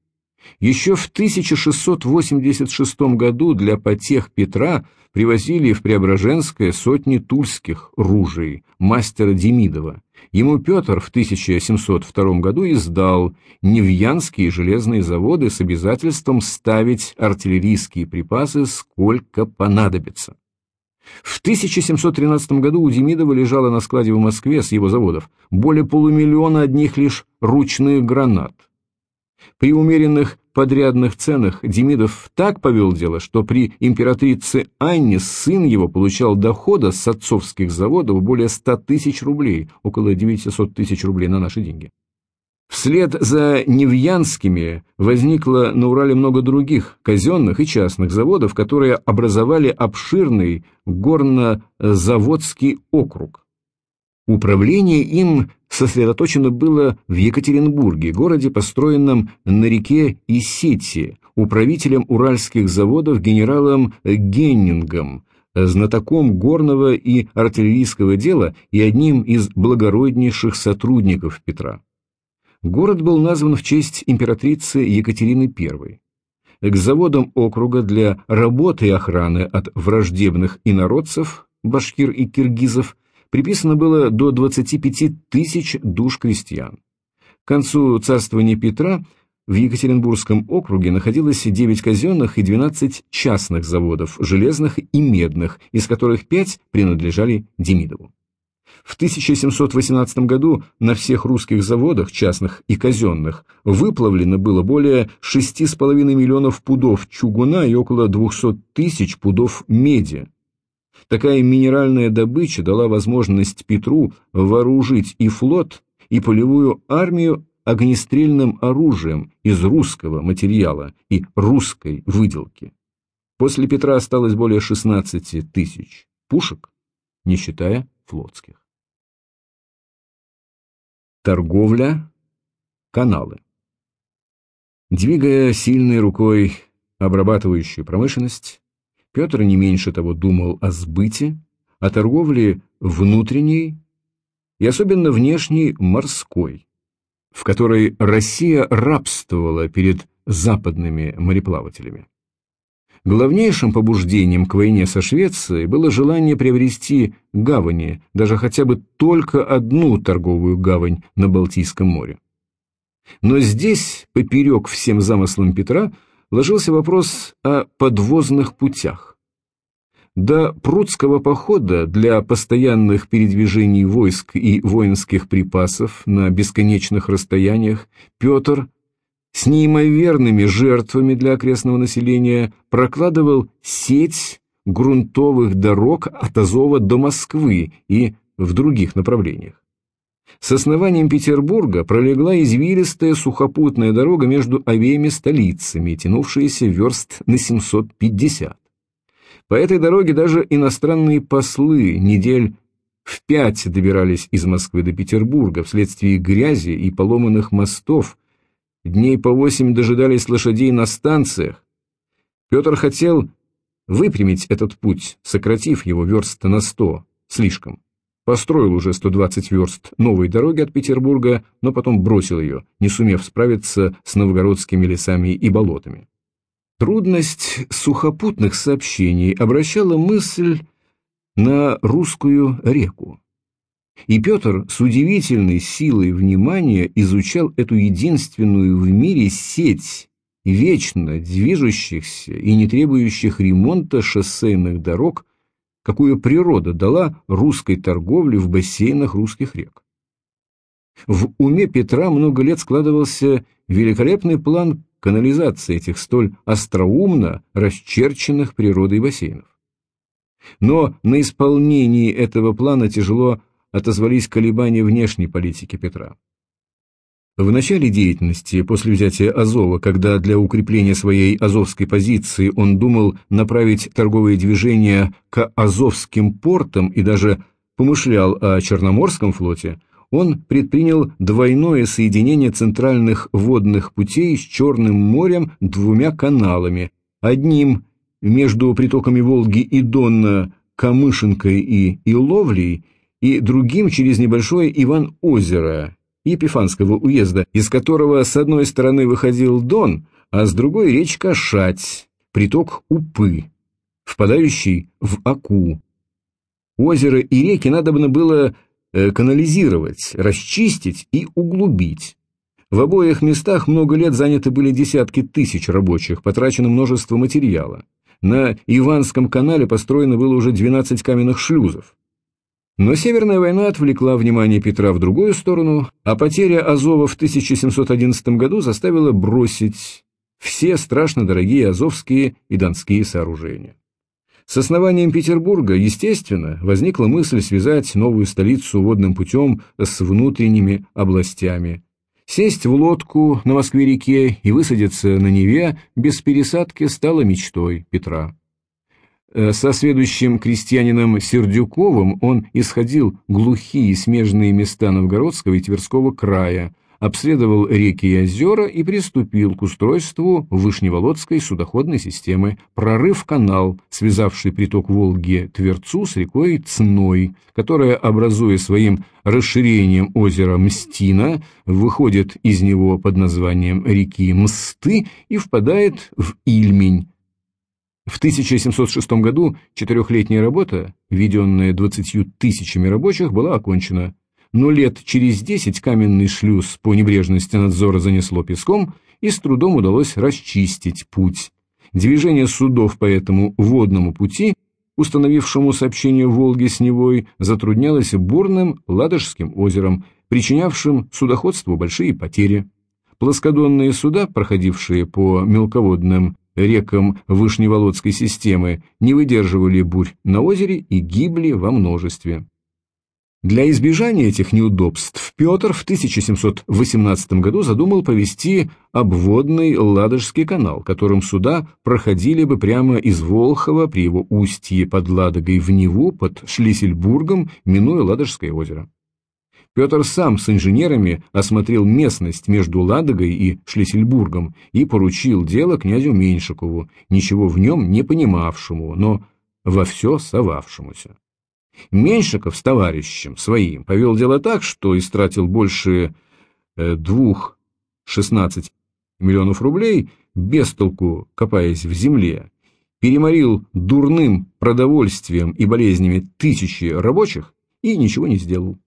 [SPEAKER 1] Еще в 1686 году для потех Петра привозили в Преображенское сотни тульских ружей мастера Демидова. Ему Петр в 1702 году издал Невьянские железные заводы с обязательством ставить артиллерийские припасы сколько понадобится. В 1713 году у Демидова лежало на складе в Москве с его заводов более полумиллиона одних лишь ручных гранат. При умеренных подрядных ценах Демидов так повел дело, что при императрице Анне сын его получал дохода с отцовских заводов более 100 тысяч рублей, около 900 тысяч рублей на наши деньги. Вслед за Невьянскими возникло на Урале много других казенных и частных заводов, которые образовали обширный горно-заводский округ. Управление им сосредоточено было в Екатеринбурге, городе, построенном на реке Исити, управителем уральских заводов генералом Геннингом, знатоком горного и артиллерийского дела и одним из благороднейших сотрудников Петра. Город был назван в честь императрицы Екатерины I. К заводам округа для работы и охраны от враждебных инородцев, башкир и киргизов, приписано было до 25 тысяч душ крестьян. К концу царствования Петра в Екатеринбургском округе находилось 9 казенных и 12 частных заводов, железных и медных, из которых 5 принадлежали Демидову. В 1718 году на всех русских заводах, частных и казенных, выплавлено было более 6,5 миллионов пудов чугуна и около 200 тысяч пудов меди, Такая минеральная добыча дала возможность Петру вооружить и флот, и полевую армию огнестрельным оружием из русского материала и русской выделки. После Петра осталось более 16 тысяч пушек, не считая флотских. Торговля, каналы. Двигая сильной рукой обрабатывающую промышленность, Петр не меньше того думал о сбыте, о торговле внутренней и особенно внешней морской, в которой Россия рабствовала перед западными мореплавателями. Главнейшим побуждением к войне со Швецией было желание приобрести гавани, даже хотя бы только одну торговую гавань на Балтийском море. Но здесь, поперек всем замыслам Петра, ложился вопрос о подвозных путях. До Прудского похода для постоянных передвижений войск и воинских припасов на бесконечных расстояниях Петр с неимоверными жертвами для окрестного населения прокладывал сеть грунтовых дорог от Азова до Москвы и в других направлениях. С основанием Петербурга пролегла извилистая сухопутная дорога между обеими столицами, тянувшаяся верст на 750. По этой дороге даже иностранные послы недель в пять добирались из Москвы до Петербурга вследствие грязи и поломанных мостов, дней по восемь дожидались лошадей на станциях. Петр хотел выпрямить этот путь, сократив его верст на сто, слишком. Построил уже 120 верст новой дороги от Петербурга, но потом бросил ее, не сумев справиться с новгородскими лесами и болотами. Трудность сухопутных сообщений обращала мысль на русскую реку. И Петр с удивительной силой внимания изучал эту единственную в мире сеть вечно движущихся и не требующих ремонта шоссейных дорог, какую природа дала русской торговле в бассейнах русских рек. В уме Петра много лет складывался великолепный план канализации этих столь остроумно расчерченных природой бассейнов. Но на исполнении этого плана тяжело отозвались колебания внешней политики Петра. В начале деятельности, после взятия Азова, когда для укрепления своей азовской позиции он думал направить торговые движения к азовским портам и даже помышлял о Черноморском флоте, он предпринял двойное соединение центральных водных путей с Черным морем двумя каналами, одним между притоками Волги и Дона Камышинкой и Иловлей, и другим через небольшое Иван-озеро Епифанского уезда, из которого с одной стороны выходил Дон, а с другой речка Шать, приток Упы, впадающий в Аку. Озеро и реки надобно было Э, канализировать, расчистить и углубить. В обоих местах много лет заняты были десятки тысяч рабочих, потрачено множество материала. На Иванском канале построено было уже 12 каменных шлюзов. Но Северная война отвлекла внимание Петра в другую сторону, а потеря Азова в 1711 году заставила бросить все страшно дорогие азовские и донские сооружения. С основанием Петербурга, естественно, возникла мысль связать новую столицу водным путем с внутренними областями. Сесть в лодку на Москве-реке и высадиться на Неве без пересадки стало мечтой Петра. Э, со следующим крестьянином Сердюковым он исходил глухие смежные места Новгородского и Тверского края, обследовал реки и озера и приступил к устройству Вышневолодской судоходной системы, прорыв канал, связавший приток Волги Тверцу с рекой Цной, которая, образуя своим расширением озера Мстина, выходит из него под названием реки Мсты и впадает в Ильмень. В 1706 году четырехлетняя работа, введенная двадцатью тысячами рабочих, была окончена но лет через десять каменный шлюз по небрежности надзора занесло песком, и с трудом удалось расчистить путь. Движение судов по этому водному пути, установившему сообщение Волги с Невой, затруднялось бурным Ладожским озером, причинявшим судоходству большие потери. Плоскодонные суда, проходившие по мелководным рекам Вышневолодской системы, не выдерживали бурь на озере и гибли во множестве. Для избежания этих неудобств Петр в 1718 году задумал повести обводный Ладожский канал, которым суда проходили бы прямо из Волхова при его устье под Ладогой в Неву под Шлиссельбургом, минуя Ладожское озеро. Петр сам с инженерами осмотрел местность между Ладогой и Шлиссельбургом и поручил дело князю Меньшикову, ничего в нем не понимавшему, но во все совавшемуся. Меньшиков с товарищем своим повел дело так, что истратил больше э, двух шестнадцать миллионов рублей, без толку копаясь в земле, переморил дурным продовольствием и болезнями тысячи рабочих и ничего не сделал.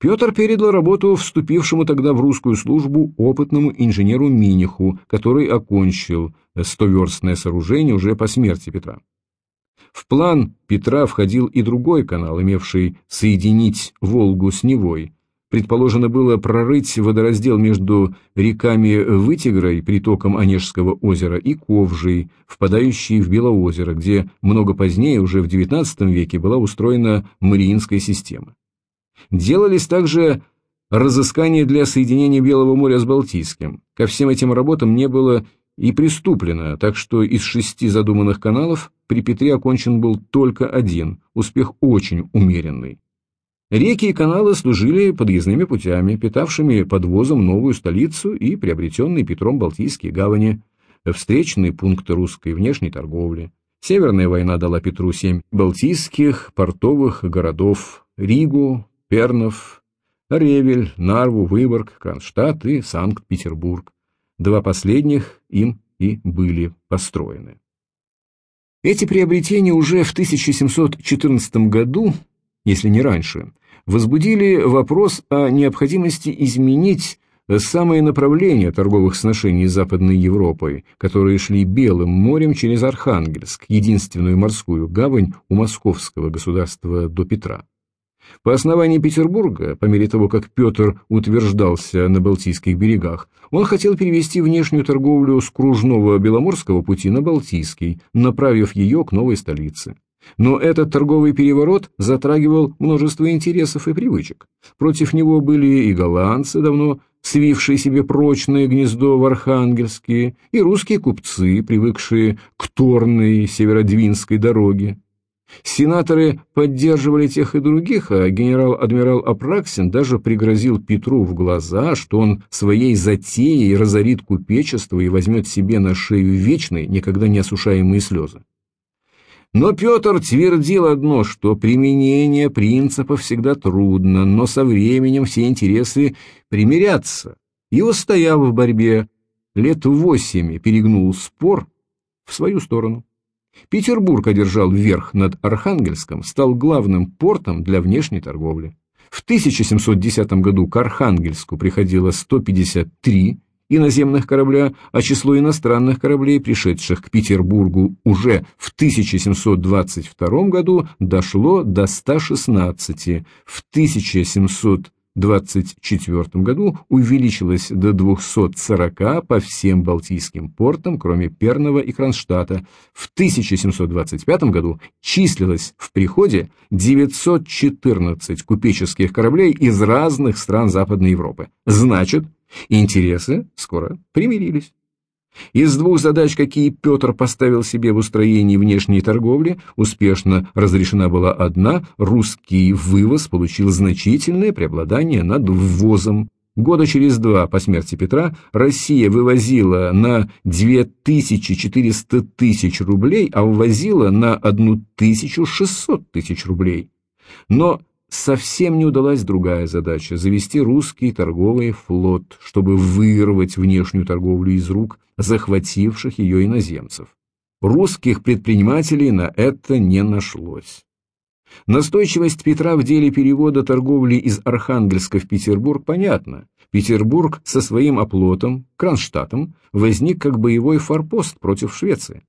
[SPEAKER 1] Петр передал работу вступившему тогда в русскую службу опытному инженеру Миниху, который окончил стоверстное сооружение уже по смерти Петра. В план Петра входил и другой канал, имевший соединить Волгу с Невой. Предположено было прорыть водораздел между реками Вытигрой, притоком Онежского озера, и Ковжей, впадающей в Белоозеро, где много позднее, уже в XIX веке, была устроена Мариинская система. Делались также разыскания для соединения Белого моря с Балтийским. Ко всем этим работам не было и приступлено, так что из шести задуманных каналов при Петре окончен был только один, успех очень умеренный. Реки и каналы служили подъездными путями, питавшими подвозом новую столицу и приобретенные Петром Балтийские гавани, встречные пункты русской внешней торговли. Северная война дала Петру семь балтийских портовых городов – Ригу, Пернов, Ревель, Нарву, Выборг, Кронштадт и Санкт-Петербург. Два последних им и были построены. Эти приобретения уже в 1714 году, если не раньше, возбудили вопрос о необходимости изменить самое направление торговых сношений с Западной Европой, которые шли Белым морем через Архангельск, единственную морскую гавань у московского государства до Петра. По основании Петербурга, по мере того, как Петр утверждался на Балтийских берегах, он хотел перевести внешнюю торговлю с кружного Беломорского пути на Балтийский, направив ее к новой столице. Но этот торговый переворот затрагивал множество интересов и привычек. Против него были и голландцы, давно свившие себе прочное гнездо в Архангельске, и русские купцы, привыкшие к торной северодвинской дороге. Сенаторы поддерживали тех и других, а генерал-адмирал Апраксин даже пригрозил Петру в глаза, что он своей затеей разорит купечество и возьмет себе на шею вечные, никогда не осушаемые слезы. Но Петр твердил одно, что применение принципа всегда трудно, но со временем все интересы примирятся, и, устояв в борьбе, лет восемь перегнул спор в свою сторону. Петербург одержал верх над Архангельском, стал главным портом для внешней торговли. В 1710 году к Архангельску приходило 153 иноземных корабля, а число иностранных кораблей, пришедших к Петербургу уже в 1722 году, дошло до 116. В 1700 1924 году увеличилось до 240 по всем Балтийским портам, кроме Перного и Кронштадта. В 1725 году числилось в приходе 914 купеческих кораблей из разных стран Западной Европы. Значит, интересы скоро примирились. Из двух задач, какие Петр поставил себе в устроении внешней торговли, успешно разрешена была одна – русский вывоз получил значительное преобладание над ввозом. Года через два по смерти Петра Россия вывозила на 2400 тысяч рублей, а ввозила на 1600 тысяч рублей. Но совсем не удалась другая задача – завести русский торговый флот, чтобы вырвать внешнюю торговлю из рук захвативших ее иноземцев. Русских предпринимателей на это не нашлось. Настойчивость Петра в деле перевода торговли из Архангельска в Петербург понятна. Петербург со своим оплотом, Кронштадтом, возник как боевой форпост против Швеции.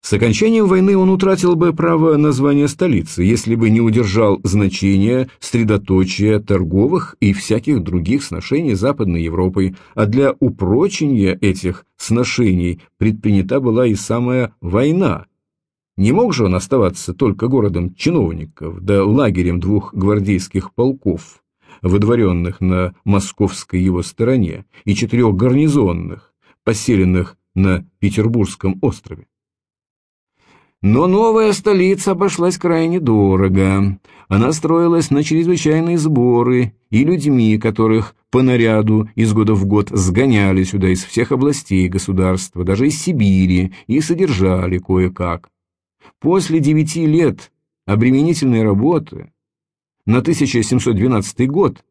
[SPEAKER 1] С окончанием войны он утратил бы право названия столицы, если бы не удержал значения средоточия торговых и всяких других сношений Западной Европой, а для упрочения этих сношений предпринята была и самая война. Не мог же он оставаться только городом чиновников, да лагерем двух гвардейских полков, выдворенных на московской его стороне, и четырех гарнизонных, поселенных на Петербургском острове. Но новая столица обошлась крайне дорого. Она строилась на чрезвычайные сборы и людьми, которых по наряду из года в год сгоняли сюда из всех областей государства, даже из Сибири, и содержали кое-как. После девяти лет обременительной работы на 1712 год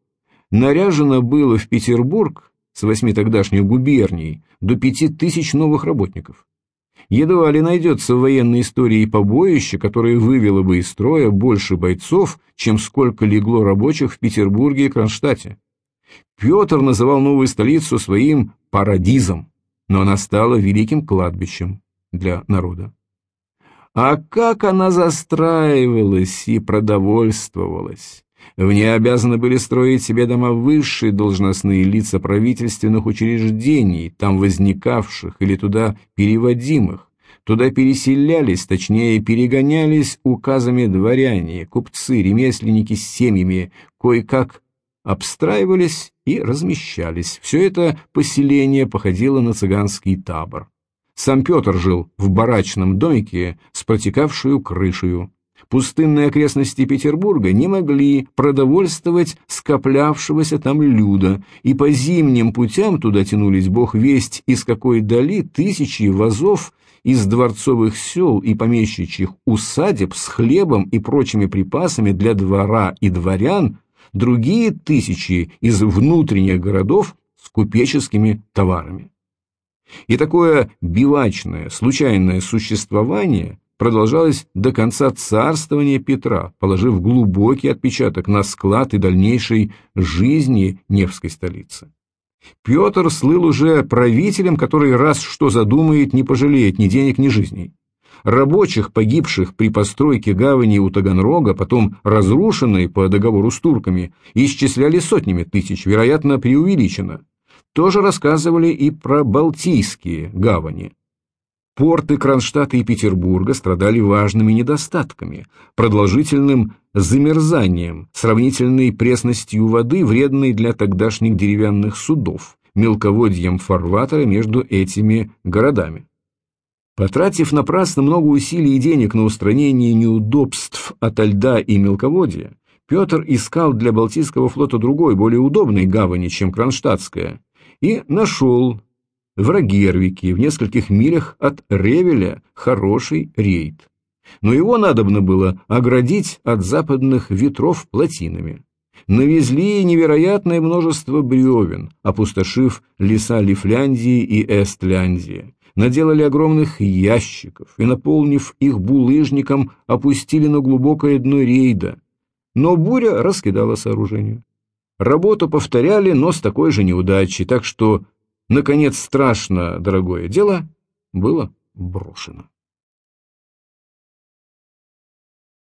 [SPEAKER 1] наряжено было в Петербург с восьми тогдашних губерний до пяти тысяч новых работников. Едва ли найдется в военной истории побоище, которое вывело бы из строя больше бойцов, чем сколько легло рабочих в Петербурге и Кронштадте. Петр называл новую столицу своим парадизом, но она стала великим кладбищем для народа. А как она застраивалась и продовольствовалась! В ней обязаны были строить себе дома высшие должностные лица правительственных учреждений, там возникавших или туда переводимых. Туда переселялись, точнее перегонялись указами дворяне, купцы, ремесленники с семьями, кое-как обстраивались и размещались. Все это поселение походило на цыганский табор. Сам Петр жил в барачном домике с протекавшую крышею. Пустынные окрестности Петербурга не могли продовольствовать скоплявшегося там люда, и по зимним путям туда тянулись бог весть из какой дали тысячи вазов из дворцовых сел и помещичьих усадеб с хлебом и прочими припасами для двора и дворян, другие тысячи из внутренних городов с купеческими товарами. И такое бивачное, случайное существование продолжалось до конца царствования Петра, положив глубокий отпечаток на склад и дальнейшей жизни Невской столицы. Петр слыл уже правителем, который раз что задумает, не пожалеет ни денег, ни жизней. Рабочих, погибших при постройке гавани у Таганрога, потом разрушенной по договору с турками, исчисляли сотнями тысяч, вероятно, преувеличено. Тоже рассказывали и про Балтийские гавани. Порты Кронштадта и Петербурга страдали важными недостатками, продолжительным замерзанием, сравнительной пресностью воды, вредной для тогдашних деревянных судов, мелководьем фарватера между этими городами. Потратив напрасно много усилий и денег на устранение неудобств от льда и мелководья, Петр искал для Балтийского флота другой, более удобной гавани, чем Кронштадтская, и нашел в Рагервике, в нескольких милях от Ревеля, хороший рейд. Но его надобно было оградить от западных ветров плотинами. Навезли невероятное множество бревен, опустошив леса Лифляндии и Эстляндии. Наделали огромных ящиков и, наполнив их булыжником, опустили на глубокое дно рейда. Но буря раскидала сооружение. Работу повторяли, но с такой же неудачей, так что Наконец, страшно дорогое дело было брошено.